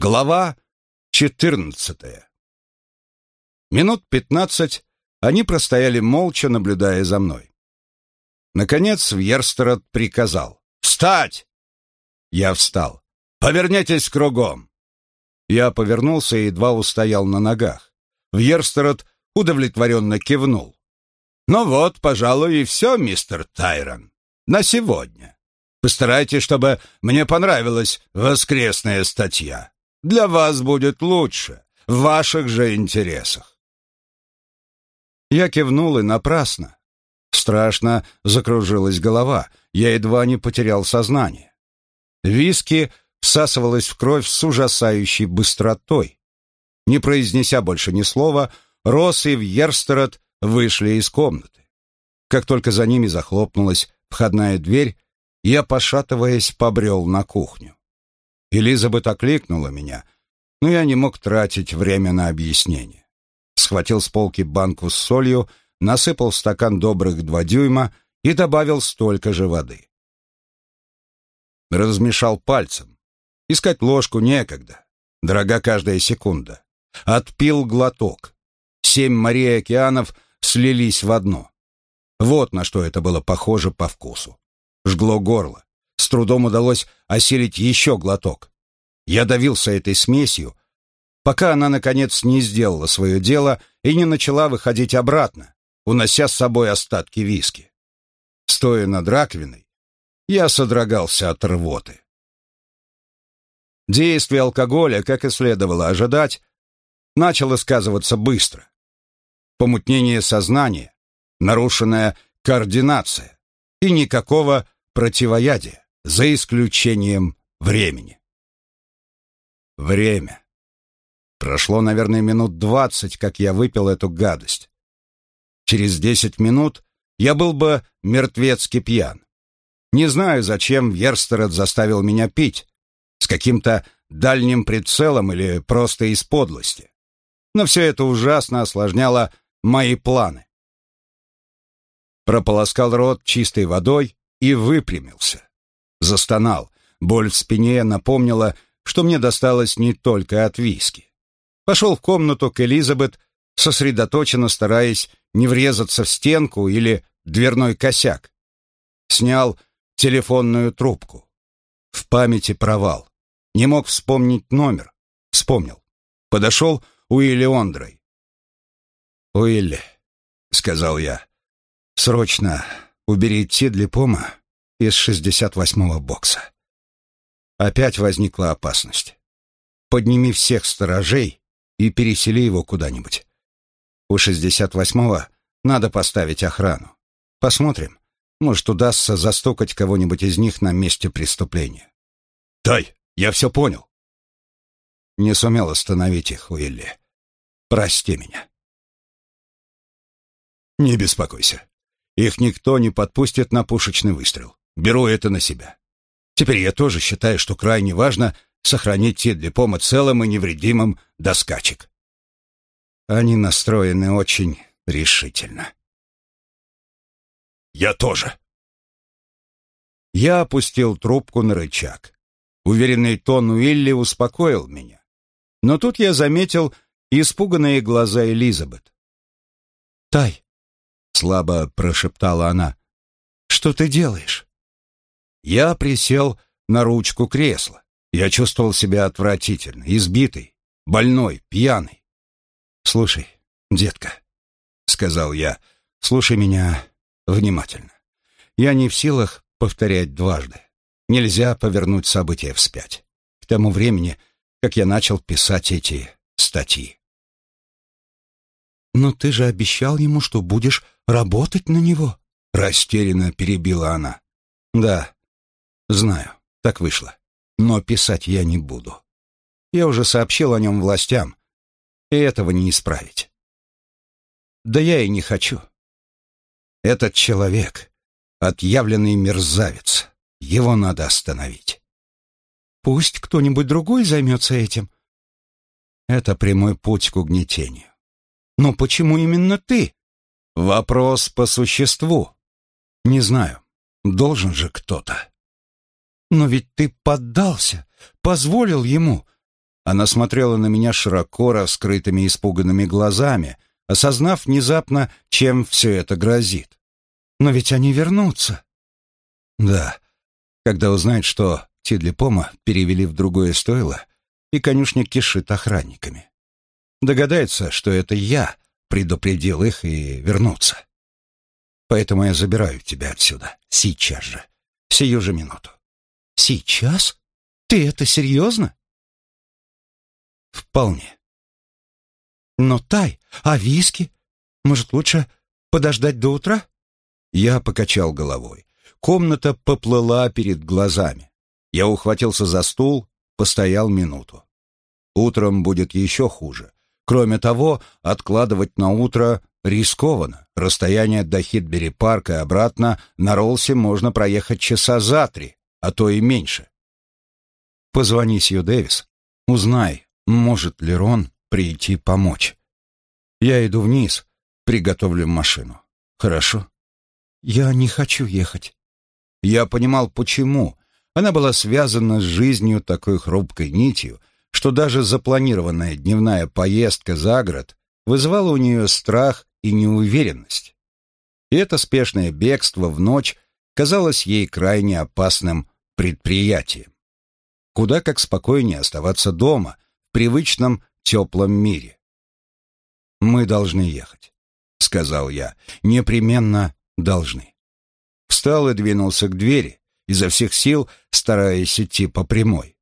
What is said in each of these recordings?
Глава четырнадцатая. Минут пятнадцать они простояли молча, наблюдая за мной. Наконец Вьерстерот приказал «Встать!» Я встал. «Повернитесь кругом!» Я повернулся и едва устоял на ногах. Вьерстерот удовлетворенно кивнул. «Ну вот, пожалуй, и все, мистер Тайрон. На сегодня. Постарайтесь, чтобы мне понравилась воскресная статья. Для вас будет лучше, в ваших же интересах. Я кивнул и напрасно. Страшно закружилась голова, я едва не потерял сознание. Виски всасывалось в кровь с ужасающей быстротой. Не произнеся больше ни слова, Росс и Вьерстерот вышли из комнаты. Как только за ними захлопнулась входная дверь, я, пошатываясь, побрел на кухню. Элизабет окликнула меня, но я не мог тратить время на объяснение. Схватил с полки банку с солью, насыпал в стакан добрых два дюйма и добавил столько же воды. Размешал пальцем. Искать ложку некогда. Дорога каждая секунда. Отпил глоток. Семь морей океанов слились в одно. Вот на что это было похоже по вкусу. Жгло горло. С трудом удалось осилить еще глоток. Я давился этой смесью, пока она, наконец, не сделала свое дело и не начала выходить обратно, унося с собой остатки виски. Стоя над раковиной, я содрогался от рвоты. Действие алкоголя, как и следовало ожидать, начало сказываться быстро. Помутнение сознания, нарушенная координация и никакого противоядия за исключением времени. Время. Прошло, наверное, минут двадцать, как я выпил эту гадость. Через десять минут я был бы мертвецки пьян. Не знаю, зачем Верстерет заставил меня пить, с каким-то дальним прицелом или просто из подлости. Но все это ужасно осложняло мои планы. Прополоскал рот чистой водой и выпрямился. Застонал. Боль в спине напомнила, что мне досталось не только от виски. Пошел в комнату к Элизабет, сосредоточенно стараясь не врезаться в стенку или дверной косяк. Снял телефонную трубку. В памяти провал. Не мог вспомнить номер. Вспомнил. Подошел Уилли Ондрой. «Уилли», — сказал я, — «срочно убери Тидлипома из 68-го бокса. Опять возникла опасность. Подними всех сторожей и пересели его куда-нибудь. У 68-го надо поставить охрану. Посмотрим, может, удастся застукать кого-нибудь из них на месте преступления. «Дай, я все понял». Не сумел остановить их, Уилли. Прости меня. Не беспокойся. Их никто не подпустит на пушечный выстрел. Беру это на себя. Теперь я тоже считаю, что крайне важно сохранить Тидлипома целым и невредимым до скачек. Они настроены очень решительно. Я тоже. Я опустил трубку на рычаг. Уверенный тон Уилли успокоил меня. Но тут я заметил испуганные глаза Элизабет. «Тай», — слабо прошептала она, — «что ты делаешь?» Я присел на ручку кресла. Я чувствовал себя отвратительно, избитый, больной, пьяный. «Слушай, детка», — сказал я, — «слушай меня внимательно. Я не в силах повторять дважды. Нельзя повернуть события вспять. К тому времени, как я начал писать эти статьи. «Но ты же обещал ему, что будешь работать на него», — растерянно перебила она. «Да, Знаю, так вышло. Но писать я не буду. Я уже сообщил о нем властям, и этого не исправить. Да я и не хочу. Этот человек — отъявленный мерзавец. Его надо остановить. Пусть кто-нибудь другой займется этим. Это прямой путь к угнетению. Но почему именно ты? Вопрос по существу. Не знаю. Должен же кто-то. Но ведь ты поддался, позволил ему. Она смотрела на меня широко раскрытыми испуганными глазами, осознав внезапно, чем все это грозит. «Но ведь они вернутся». «Да, когда узнают, что Тидлипома перевели в другое стойло, и конюшня кишит охранниками. Догадается, что это я предупредил их и вернуться. Поэтому я забираю тебя отсюда. Сейчас же. Сию же минуту. Сейчас? Ты это серьезно? Вполне. Но, Тай, а виски? Может, лучше подождать до утра? Я покачал головой. Комната поплыла перед глазами. Я ухватился за стул, постоял минуту. Утром будет еще хуже. Кроме того, откладывать на утро рискованно. Расстояние до Хитбери-парка и обратно на Ролсе можно проехать часа за три, а то и меньше. Позвони Сью Дэвис, узнай, может ли Рон прийти помочь. Я иду вниз, приготовлю машину. Хорошо? Я не хочу ехать. Я понимал, почему. Она была связана с жизнью такой хрупкой нитью, что даже запланированная дневная поездка за город вызывала у нее страх и неуверенность. И это спешное бегство в ночь казалось ей крайне опасным предприятием. Куда как спокойнее оставаться дома, в привычном теплом мире. «Мы должны ехать», — сказал я, — «непременно должны». Встал и двинулся к двери, изо всех сил стараясь идти по прямой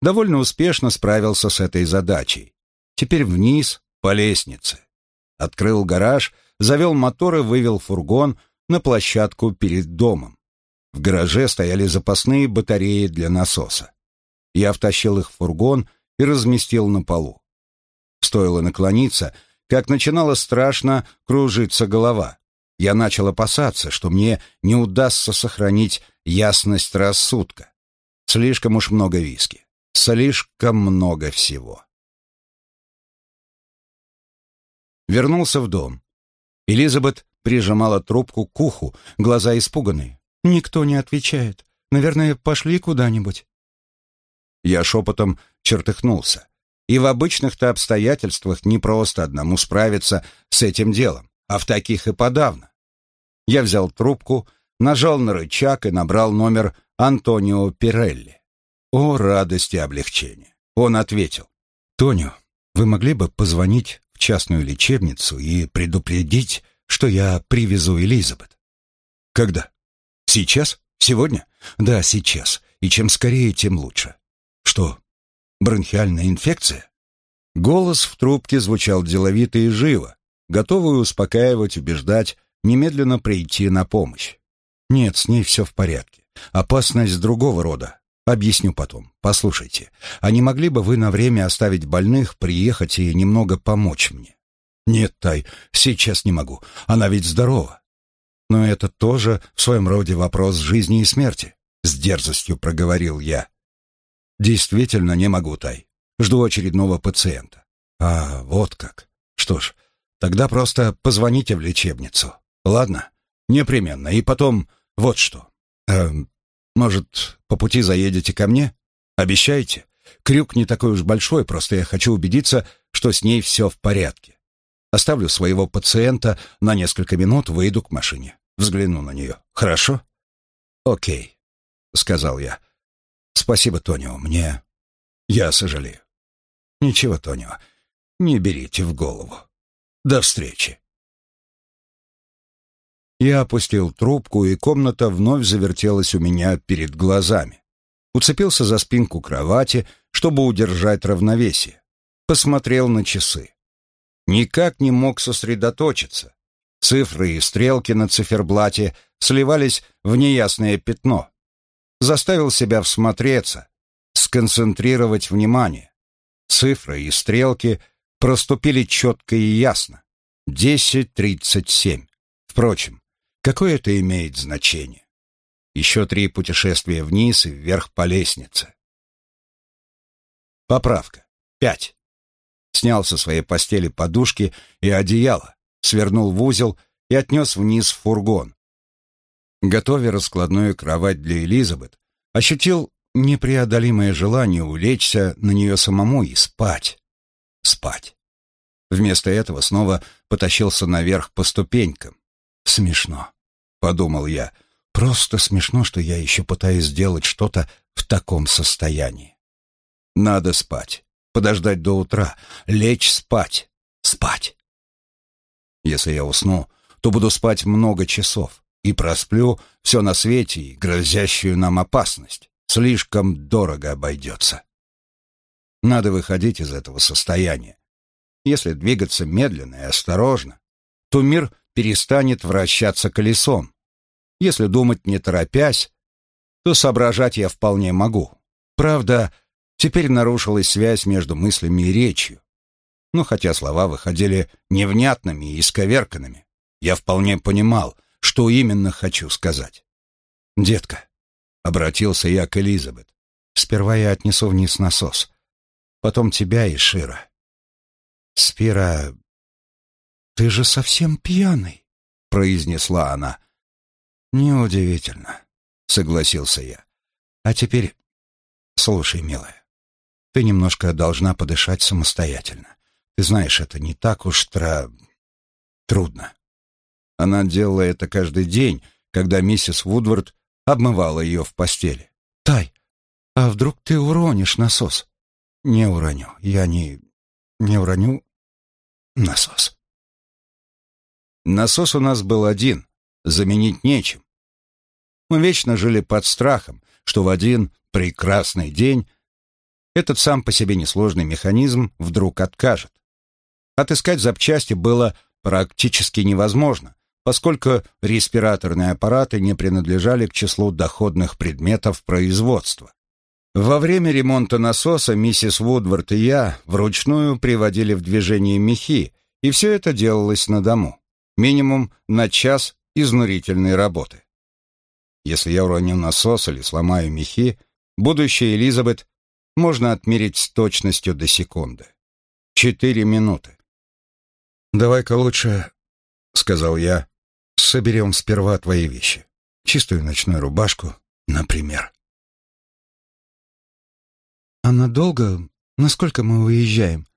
довольно успешно справился с этой задачей. Теперь вниз, по лестнице. Открыл гараж, завел мотор и вывел фургон на площадку перед домом. В гараже стояли запасные батареи для насоса. Я втащил их в фургон и разместил на полу. Стоило наклониться, как начинала страшно кружиться голова. Я начал опасаться, что мне не удастся сохранить ясность рассудка. Слишком уж много виски. Слишком много всего. Вернулся в дом. Элизабет прижимала трубку к уху, глаза испуганные. «Никто не отвечает. Наверное, пошли куда-нибудь». Я шепотом чертыхнулся. И в обычных-то обстоятельствах не просто одному справиться с этим делом, а в таких и подавно. Я взял трубку, нажал на рычаг и набрал номер Антонио Пирелли. О, радость и облегчение! Он ответил. «Тонио, вы могли бы позвонить в частную лечебницу и предупредить, что я привезу Элизабет?» «Когда? Сейчас? Сегодня?» «Да, сейчас. И чем скорее, тем лучше». «Что, бронхиальная инфекция?» Голос в трубке звучал деловито и живо, готовый успокаивать, убеждать, немедленно прийти на помощь. «Нет, с ней все в порядке. Опасность другого рода. Объясню потом. Послушайте, а не могли бы вы на время оставить больных, приехать и немного помочь мне? Нет, Тай, сейчас не могу. Она ведь здорова. Но это тоже в своем роде вопрос жизни и смерти, с дерзостью проговорил я. Действительно не могу, Тай. Жду очередного пациента. А, вот как. Что ж, тогда просто позвоните в лечебницу. Ладно? Непременно. И потом вот что. Эм, может, по пути заедете ко мне? Обещаете? Крюк не такой уж большой, просто я хочу убедиться, что с ней все в порядке. Оставлю своего пациента на несколько минут, выйду к машине. Взгляну на нее. Хорошо? Окей, сказал я. Спасибо, Тонио, мне... Я сожалею. Ничего, Тонио, не берите в голову. До встречи. Я опустил трубку, и комната вновь завертелась у меня перед глазами. Уцепился за спинку кровати, чтобы удержать равновесие. Посмотрел на часы. Никак не мог сосредоточиться. Цифры и стрелки на циферблате сливались в неясное пятно. Заставил себя всмотреться, сконцентрировать внимание. Цифры и стрелки проступили четко и ясно. Десять тридцать семь. Впрочем, Какое это имеет значение? Еще три путешествия вниз и вверх по лестнице. Поправка. Пять. Снял со своей постели подушки и одеяло, свернул в узел и отнес вниз в фургон. Готовя раскладную кровать для Элизабет, ощутил непреодолимое желание улечься на нее самому и спать. Спать. Вместо этого снова потащился наверх по ступенькам. Смешно, подумал я. Просто смешно, что я еще пытаюсь сделать что-то в таком состоянии. Надо спать, подождать до утра, лечь спать, спать. Если я усну, то буду спать много часов и просплю все на свете и грозящую нам опасность. Слишком дорого обойдется. Надо выходить из этого состояния. Если двигаться медленно и осторожно, то мир перестанет вращаться колесом. Если думать не торопясь, то соображать я вполне могу. Правда, теперь нарушилась связь между мыслями и речью. Но хотя слова выходили невнятными и исковерканными, я вполне понимал, что именно хочу сказать. «Детка», — обратился я к Элизабет, — «сперва я отнесу вниз насос, потом тебя и Шира. Спира, ты же совсем пьяный, произнесла она. Неудивительно, согласился я. А теперь слушай, милая. Ты немножко должна подышать самостоятельно. Ты знаешь, это не так уж тра... трудно. Она делала это каждый день, когда миссис Вудвард обмывала ее в постели. «Тай, а вдруг ты уронишь насос?» «Не уроню. Я не... не уроню насос. Насос у нас был один, заменить нечем. Мы вечно жили под страхом, что в один прекрасный день этот сам по себе несложный механизм вдруг откажет. Отыскать запчасти было практически невозможно, поскольку респираторные аппараты не принадлежали к числу доходных предметов производства. Во время ремонта насоса миссис Вудвард и я вручную приводили в движение мехи, и все это делалось на дому. Минимум на час изнурительной работы. Если я уроню насос или сломаю мехи, будущее Элизабет можно отмерить с точностью до секунды. Четыре минуты. «Давай-ка лучше, — сказал я, — соберем сперва твои вещи. Чистую ночную рубашку, например». «А надолго? Насколько мы уезжаем?»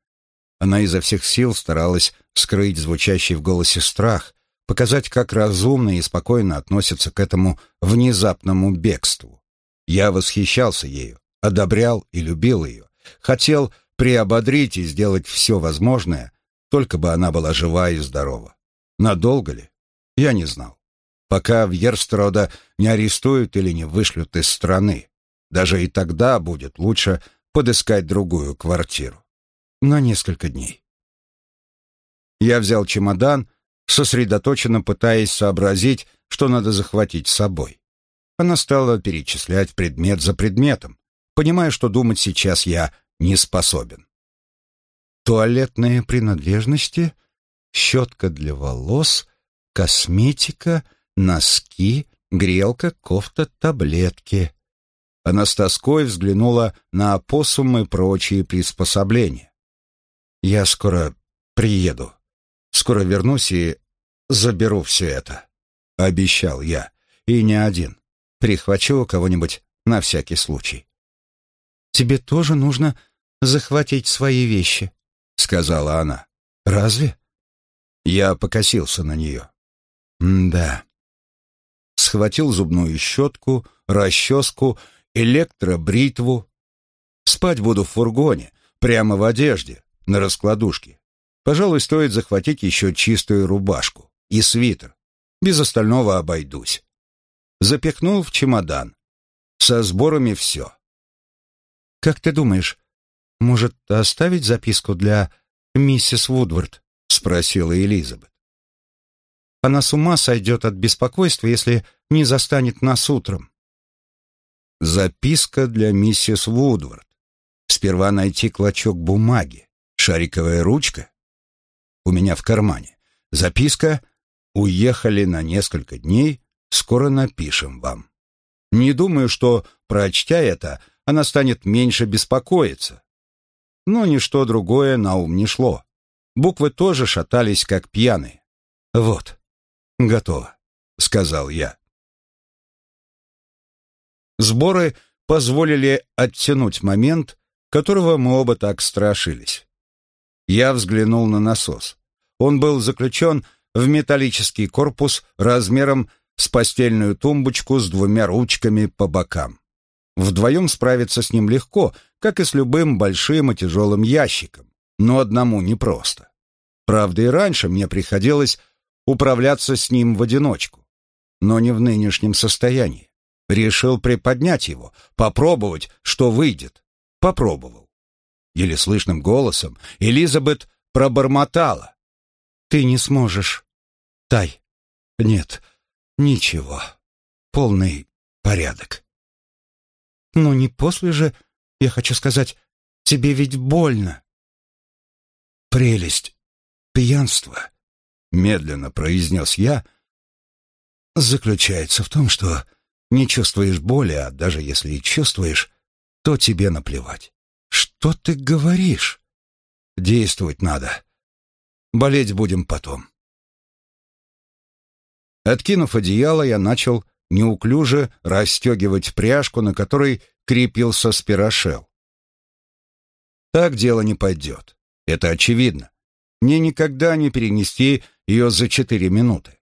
Она изо всех сил старалась скрыть звучащий в голосе страх, показать, как разумно и спокойно относится к этому внезапному бегству. Я восхищался ею, одобрял и любил ее, хотел приободрить и сделать все возможное, только бы она была жива и здорова. Надолго ли? Я не знал. Пока в Ерстрода не арестуют или не вышлют из страны. Даже и тогда будет лучше подыскать другую квартиру. На несколько дней. Я взял чемодан, сосредоточенно пытаясь сообразить, что надо захватить с собой. Она стала перечислять предмет за предметом, понимая, что думать сейчас я не способен. Туалетные принадлежности, щетка для волос, косметика, носки, грелка, кофта, таблетки. Она с тоской взглянула на опоссумы и прочие приспособления. «Я скоро приеду. Скоро вернусь и заберу все это», — обещал я. «И не один. Прихвачу кого-нибудь на всякий случай». «Тебе тоже нужно захватить свои вещи», — сказала она. «Разве?» Я покосился на нее. «Да». Схватил зубную щетку, расческу электробритву. Спать буду в фургоне, прямо в одежде, на раскладушке. Пожалуй, стоит захватить еще чистую рубашку и свитер. Без остального обойдусь. Запихнул в чемодан. Со сборами все. «Как ты думаешь, может, оставить записку для миссис Вудвард?» — спросила Элизабет. «Она с ума сойдет от беспокойства, если не застанет нас утром. Записка для миссис Вудвард. Сперва найти клочок бумаги. Шариковая ручка. У меня в кармане. Записка «Уехали на несколько дней, скоро напишем вам». Не думаю, что, прочтя это, она станет меньше беспокоиться. Но ничто другое на ум не шло. Буквы тоже шатались, как пьяные. «Вот, готово», — сказал я. Сборы позволили оттянуть момент, которого мы оба так страшились. Я взглянул на насос. Он был заключен в металлический корпус размером с постельную тумбочку с двумя ручками по бокам. Вдвоем справиться с ним легко, как и с любым большим и тяжелым ящиком, но одному непросто. Правда, и раньше мне приходилось управляться с ним в одиночку, но не в нынешнем состоянии. Решил приподнять его, попробовать, что выйдет. Попробовал. Еле слышным голосом Элизабет пробормотала. «Ты не сможешь. Тай». «Нет, ничего. Полный порядок». «Но не после же, я хочу сказать, тебе ведь больно». «Прелесть пьянства», — медленно произнес я, — «заключается в том, что не чувствуешь боли, а даже если и чувствуешь, то тебе наплевать. Что ты говоришь? Действовать надо. Болеть будем потом. Откинув одеяло, я начал неуклюже расстегивать пряжку, на которой крепился спирошел. Так дело не пойдет. Это очевидно. Мне никогда не перенести ее за четыре минуты.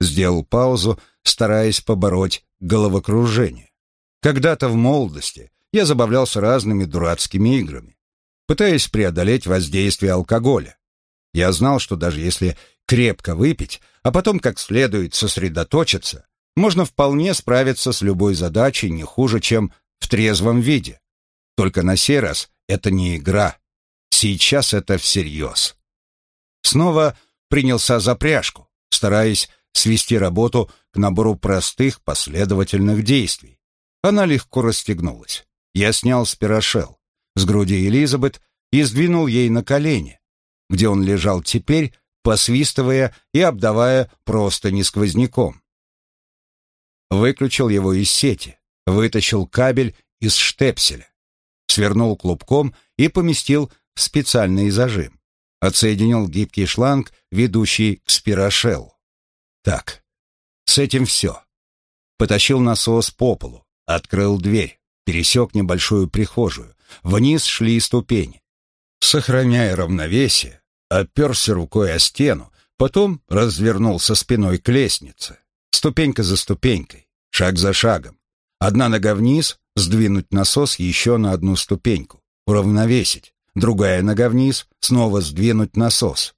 Сделал паузу, стараясь побороть головокружение. Когда-то в молодости я забавлялся разными дурацкими играми, пытаясь преодолеть воздействие алкоголя. Я знал, что даже если крепко выпить, а потом как следует сосредоточиться, можно вполне справиться с любой задачей не хуже, чем в трезвом виде. Только на сей раз это не игра. Сейчас это всерьез. Снова принялся за пряжку, стараясь свести работу к набору простых последовательных действий. Она легко расстегнулась. Я снял спирошел с груди Элизабет и сдвинул ей на колени, где он лежал теперь, посвистывая и обдавая просто не сквозняком. Выключил его из сети, вытащил кабель из штепселя, свернул клубком и поместил в специальный зажим. Отсоединил гибкий шланг, ведущий к спирошелу. Так, с этим все. Потащил насос по полу, открыл дверь пересек небольшую прихожую. Вниз шли ступени. Сохраняя равновесие, оперся рукой о стену, потом развернулся спиной к лестнице. Ступенька за ступенькой, шаг за шагом. Одна нога вниз, сдвинуть насос еще на одну ступеньку, уравновесить. Другая нога вниз, снова сдвинуть насос.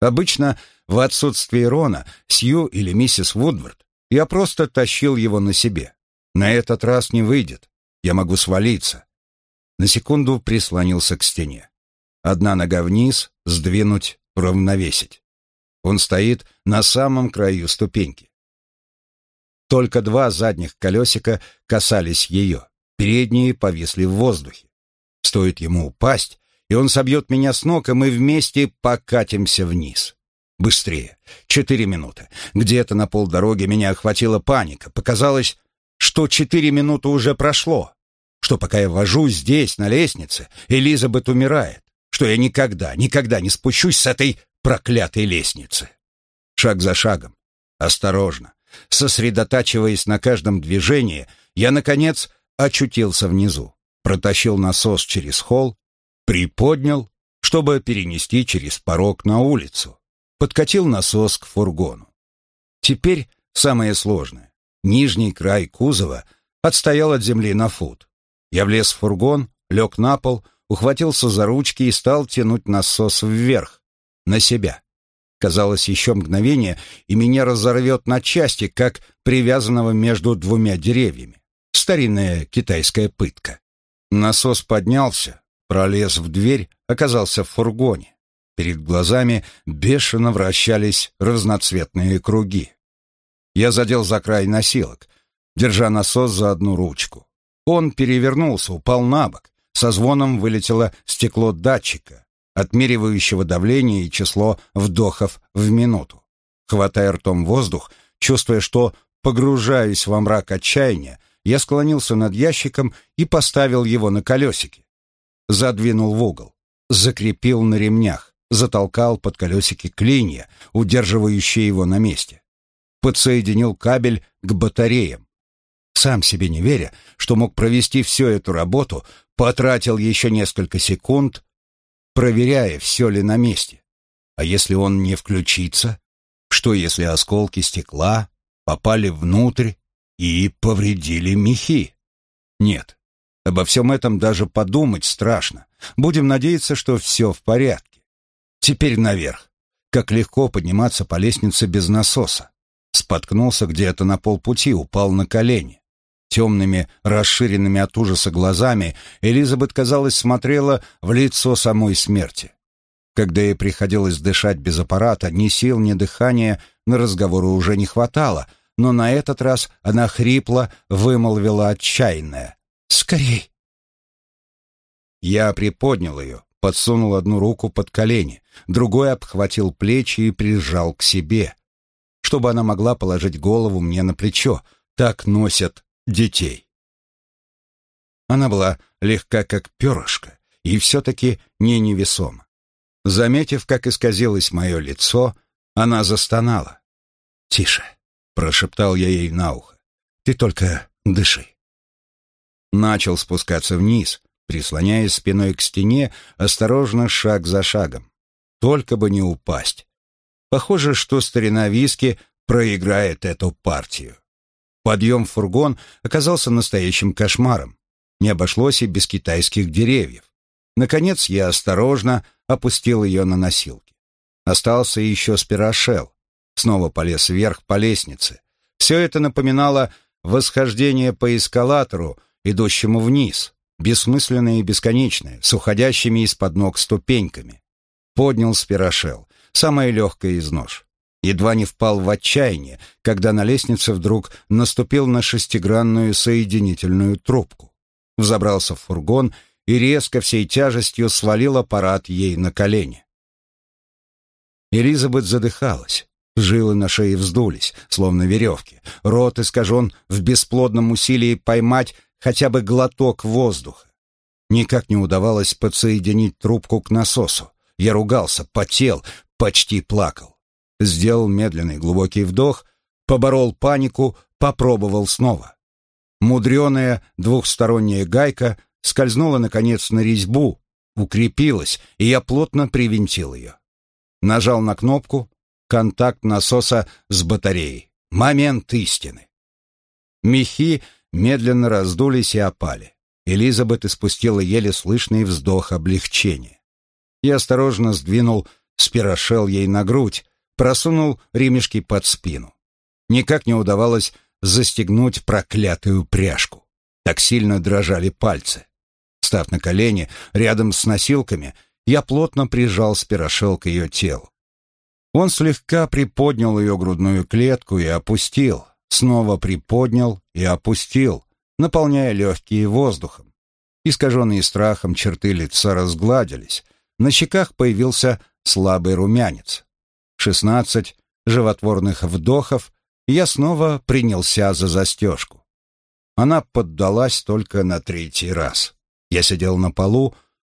Обычно в отсутствие Рона, Сью или миссис Вудвард я просто тащил его на себе. На этот раз не выйдет я могу свалиться. На секунду прислонился к стене. Одна нога вниз, сдвинуть, равновесить. Он стоит на самом краю ступеньки. Только два задних колесика касались ее. Передние повисли в воздухе. Стоит ему упасть, и он собьет меня с ног, и мы вместе покатимся вниз. Быстрее. Четыре минуты. Где-то на полдороги меня охватила паника. Показалось, что четыре минуты уже прошло что пока я вожусь здесь, на лестнице, Элизабет умирает, что я никогда, никогда не спущусь с этой проклятой лестницы. Шаг за шагом, осторожно, сосредотачиваясь на каждом движении, я, наконец, очутился внизу, протащил насос через холл, приподнял, чтобы перенести через порог на улицу, подкатил насос к фургону. Теперь самое сложное. Нижний край кузова отстоял от земли на фут. Я влез в фургон, лег на пол, ухватился за ручки и стал тянуть насос вверх, на себя. Казалось, еще мгновение, и меня разорвет на части, как привязанного между двумя деревьями. Старинная китайская пытка. Насос поднялся, пролез в дверь, оказался в фургоне. Перед глазами бешено вращались разноцветные круги. Я задел за край носилок, держа насос за одну ручку. Он перевернулся, упал на бок. Со звоном вылетело стекло датчика, отмеривающего давление и число вдохов в минуту. Хватая ртом воздух, чувствуя, что погружаюсь во мрак отчаяния, я склонился над ящиком и поставил его на колесики. Задвинул в угол, закрепил на ремнях, затолкал под колесики клинья, удерживающие его на месте. Подсоединил кабель к батареям, Сам себе не веря, что мог провести всю эту работу, потратил еще несколько секунд, проверяя, все ли на месте. А если он не включится? Что если осколки стекла попали внутрь и повредили мехи? Нет, обо всем этом даже подумать страшно. Будем надеяться, что все в порядке. Теперь наверх. Как легко подниматься по лестнице без насоса. Споткнулся где-то на полпути, упал на колени. Темными, расширенными от ужаса глазами Элизабет, казалось, смотрела в лицо самой смерти. Когда ей приходилось дышать без аппарата, ни сил, ни дыхания на разговоры уже не хватало, но на этот раз она хрипло вымолвила отчаянное. «Скорей!» Я приподнял ее, подсунул одну руку под колени, другой обхватил плечи и прижал к себе, чтобы она могла положить голову мне на плечо. Так носят детей. Она была легка, как перышко, и все-таки не невесома. Заметив, как исказилось мое лицо, она застонала. «Тише», — прошептал я ей на ухо, — «ты только дыши». Начал спускаться вниз, прислоняясь спиной к стене, осторожно, шаг за шагом. Только бы не упасть. Похоже, что старина Виски проиграет эту партию. Подъем в фургон оказался настоящим кошмаром. Не обошлось и без китайских деревьев. Наконец я осторожно опустил ее на носилки. Остался еще спирошел. Снова полез вверх по лестнице. Все это напоминало восхождение по эскалатору, идущему вниз, бессмысленное и бесконечное, с уходящими из-под ног ступеньками. Поднял спирошел, самое легкое из нож едва не впал в отчаяние, когда на лестнице вдруг наступил на шестигранную соединительную трубку. Взобрался в фургон и резко всей тяжестью свалил аппарат ей на колени. Элизабет задыхалась. Жилы на шее вздулись, словно веревки. Рот искажен в бесплодном усилии поймать хотя бы глоток воздуха. Никак не удавалось подсоединить трубку к насосу. Я ругался, потел, почти плакал сделал медленный глубокий вдох, поборол панику, попробовал снова. Мудреная двухсторонняя гайка скользнула, наконец, на резьбу, укрепилась, и я плотно привинтил ее. Нажал на кнопку, контакт насоса с батареей. Момент истины. Мехи медленно раздулись и опали. Элизабет испустила еле слышный вздох облегчения. Я осторожно сдвинул спирошел ей на грудь, просунул ремешки под спину. Никак не удавалось застегнуть проклятую пряжку. Так сильно дрожали пальцы. Став на колени, рядом с носилками, я плотно прижал спирошел к ее телу. Он слегка приподнял ее грудную клетку и опустил, снова приподнял и опустил, наполняя легкие воздухом. Искаженные страхом черты лица разгладились, на щеках появился слабый румянец шестнадцать животворных вдохов, я снова принялся за застежку. Она поддалась только на третий раз. Я сидел на полу,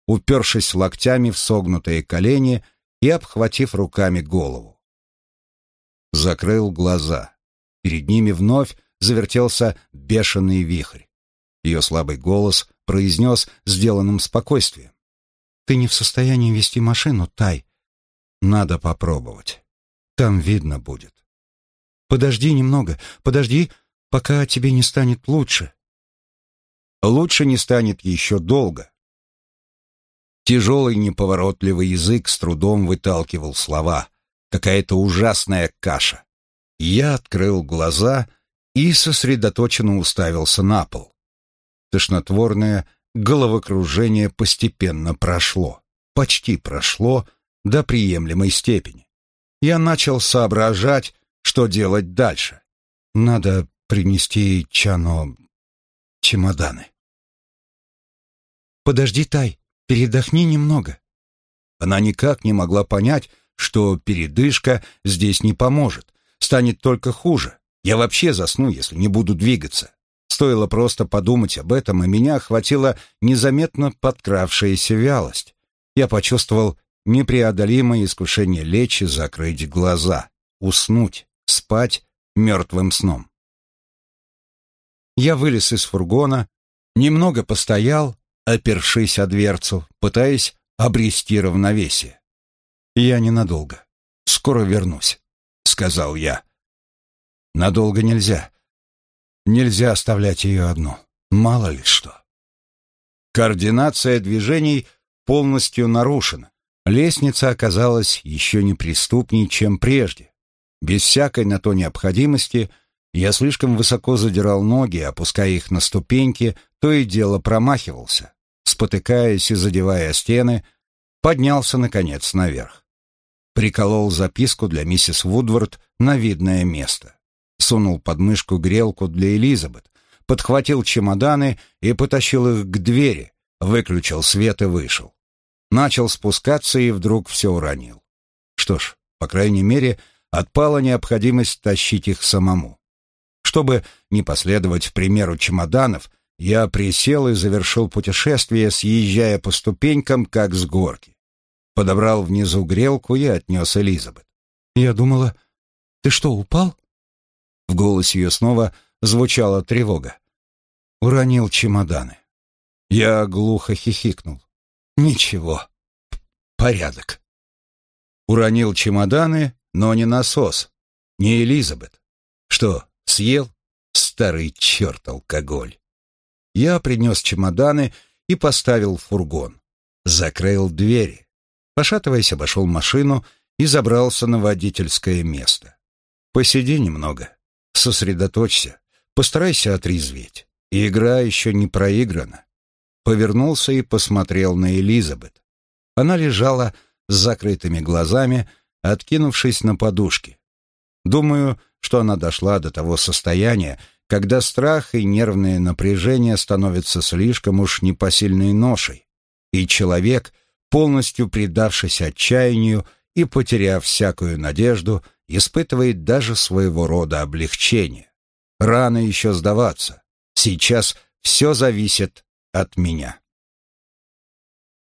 упершись локтями в согнутые колени и обхватив руками голову. Закрыл глаза. Перед ними вновь завертелся бешеный вихрь. Ее слабый голос произнес сделанным спокойствием. «Ты не в состоянии вести машину, Тай. Надо попробовать. Там видно будет. Подожди немного, подожди, пока тебе не станет лучше. Лучше не станет еще долго. Тяжелый неповоротливый язык с трудом выталкивал слова. Какая-то ужасная каша. Я открыл глаза и сосредоточенно уставился на пол. Тошнотворное головокружение постепенно прошло. Почти прошло, до приемлемой степени. Я начал соображать, что делать дальше. Надо принести Чано чемоданы. «Подожди, Тай, передохни немного». Она никак не могла понять, что передышка здесь не поможет, станет только хуже. Я вообще засну, если не буду двигаться. Стоило просто подумать об этом, и меня охватила незаметно подкравшаяся вялость. Я почувствовал непреодолимое искушение лечь и закрыть глаза, уснуть, спать мертвым сном. Я вылез из фургона, немного постоял, опершись о дверцу, пытаясь обрести равновесие. «Я ненадолго. Скоро вернусь», — сказал я. «Надолго нельзя. Нельзя оставлять ее одну. Мало ли что». Координация движений полностью нарушена. Лестница оказалась еще неприступней, чем прежде. Без всякой на то необходимости я слишком высоко задирал ноги, опуская их на ступеньки, то и дело промахивался. Спотыкаясь и задевая стены, поднялся, наконец, наверх. Приколол записку для миссис Вудвард на видное место. Сунул под мышку грелку для Элизабет, подхватил чемоданы и потащил их к двери, выключил свет и вышел. Начал спускаться и вдруг все уронил. Что ж, по крайней мере, отпала необходимость тащить их самому. Чтобы не последовать примеру чемоданов, я присел и завершил путешествие, съезжая по ступенькам, как с горки. Подобрал внизу грелку и отнес Элизабет. «Я думала, ты что, упал?» В голосе ее снова звучала тревога. Уронил чемоданы. Я глухо хихикнул. «Ничего, порядок». Уронил чемоданы, но не насос, не Элизабет. Что, съел? Старый черт алкоголь. Я принес чемоданы и поставил фургон. Закрыл двери. Пошатываясь, обошел машину и забрался на водительское место. Посиди немного, сосредоточься, постарайся отрезветь. Игра еще не проиграна. Повернулся и посмотрел на Элизабет. Она лежала с закрытыми глазами, откинувшись на подушки. Думаю, что она дошла до того состояния, когда страх и нервное напряжение становятся слишком уж непосильной ношей, и человек, полностью предавшись отчаянию и потеряв всякую надежду, испытывает даже своего рода облегчение. Рано еще сдаваться. Сейчас все зависит от меня.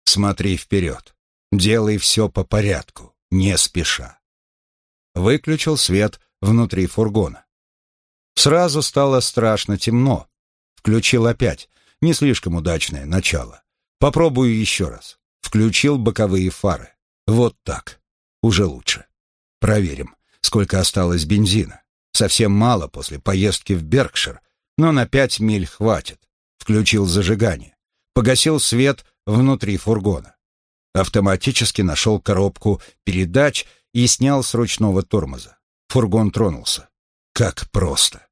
Смотри вперед. Делай все по порядку, не спеша. Выключил свет внутри фургона. Сразу стало страшно темно. Включил опять. Не слишком удачное начало. Попробую еще раз. Включил боковые фары. Вот так. Уже лучше. Проверим, сколько осталось бензина. Совсем мало после поездки в Беркшир, но на пять миль хватит. Включил зажигание. Погасил свет внутри фургона. Автоматически нашел коробку передач и снял с ручного тормоза. Фургон тронулся. Как просто.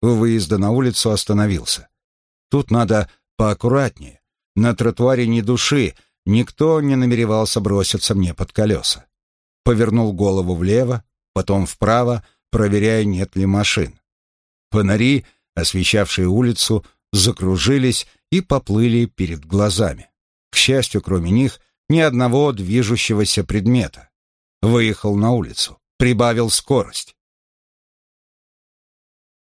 У выезда на улицу остановился. Тут надо поаккуратнее. На тротуаре ни души, никто не намеревался броситься мне под колеса. Повернул голову влево, потом вправо, проверяя, нет ли машин. Фонари, освещавшие улицу, закружились и поплыли перед глазами. К счастью, кроме них, ни одного движущегося предмета. Выехал на улицу, прибавил скорость.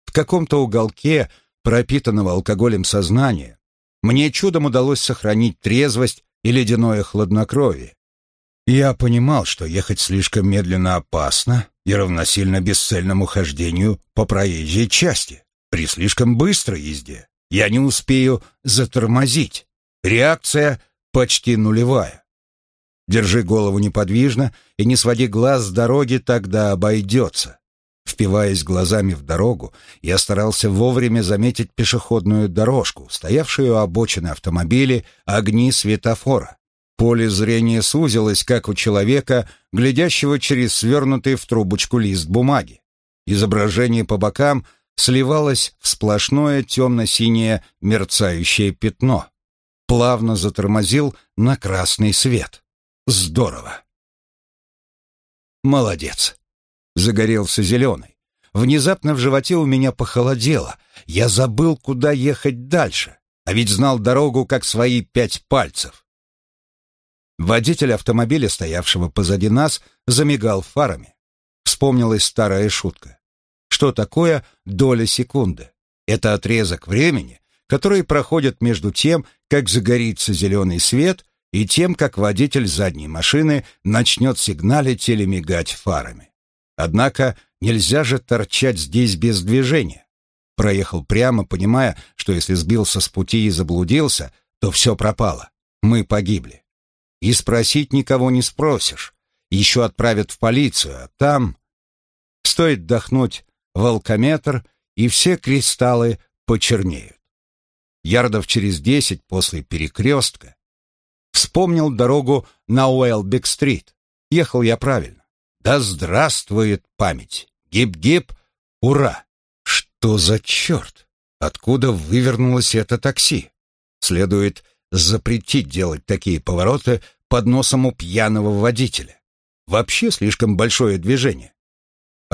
В каком-то уголке пропитанного алкоголем сознания мне чудом удалось сохранить трезвость и ледяное хладнокровие. Я понимал, что ехать слишком медленно опасно и равносильно бесцельному хождению по проезжей части. При слишком быстрой езде я не успею затормозить. Реакция почти нулевая. Держи голову неподвижно и не своди глаз с дороги, тогда обойдется. Впиваясь глазами в дорогу, я старался вовремя заметить пешеходную дорожку, стоявшую у обочины автомобилей, огни светофора. Поле зрения сузилось, как у человека, глядящего через свернутый в трубочку лист бумаги. Изображение по бокам сливалось в сплошное темно-синее мерцающее пятно. Плавно затормозил на красный свет. Здорово. Молодец. Загорелся зеленый. Внезапно в животе у меня похолодело. Я забыл, куда ехать дальше, а ведь знал дорогу как свои пять пальцев. Водитель автомобиля, стоявшего позади нас, замигал фарами. Вспомнилась старая шутка. Что такое доля секунды? Это отрезок времени, который проходит между тем, как загорится зеленый свет, и тем, как водитель задней машины начнет сигналить или мигать фарами. Однако нельзя же торчать здесь без движения. проехал прямо, понимая, что если сбился с пути и заблудился, то все пропало. Мы погибли. И спросить никого не спросишь. Еще отправят в полицию, а там... Стоит дохнуть волкометр, и все кристаллы почернеют. Ярдов через десять после перекрестка вспомнил дорогу на Уэлбек-стрит. Ехал я правильно. Да здравствует память! Гип-гип! Ура! Что за черт? Откуда вывернулось это такси? Следует запретить делать такие повороты под носом у пьяного водителя. Вообще слишком большое движение.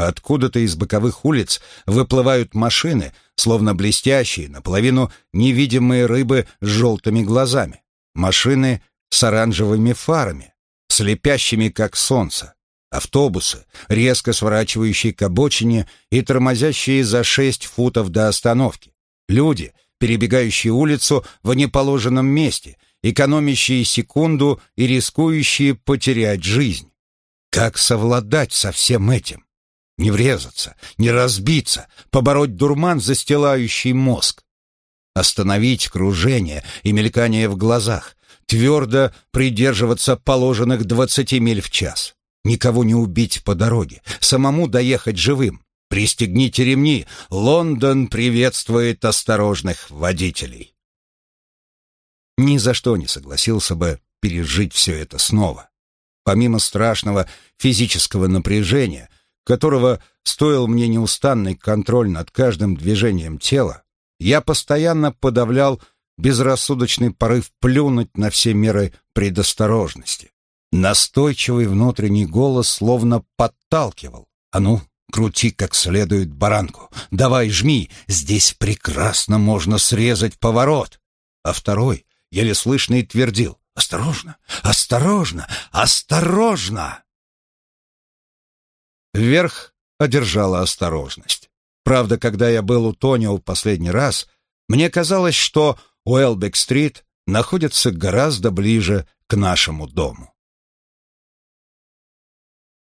Откуда-то из боковых улиц выплывают машины, словно блестящие, наполовину невидимые рыбы с желтыми глазами. Машины с оранжевыми фарами, слепящими, как солнце. Автобусы, резко сворачивающие к обочине и тормозящие за шесть футов до остановки. Люди, перебегающие улицу в неположенном месте, экономящие секунду и рискующие потерять жизнь. Как совладать со всем этим? Не врезаться, не разбиться, побороть дурман, застилающий мозг. Остановить кружение и мелькание в глазах, твердо придерживаться положенных двадцати миль в час. Никого не убить по дороге, самому доехать живым. Пристегните ремни, Лондон приветствует осторожных водителей. Ни за что не согласился бы пережить все это снова. Помимо страшного физического напряжения, которого стоил мне неустанный контроль над каждым движением тела, я постоянно подавлял безрассудочный порыв плюнуть на все меры предосторожности. Настойчивый внутренний голос словно подталкивал. «А ну, крути как следует баранку! Давай, жми! Здесь прекрасно можно срезать поворот!» А второй, еле слышный, твердил. «Осторожно! Осторожно! Осторожно!» Вверх одержала осторожность. Правда, когда я был у Тонио последний раз, мне казалось, что Уэлбек-стрит находится гораздо ближе к нашему дому.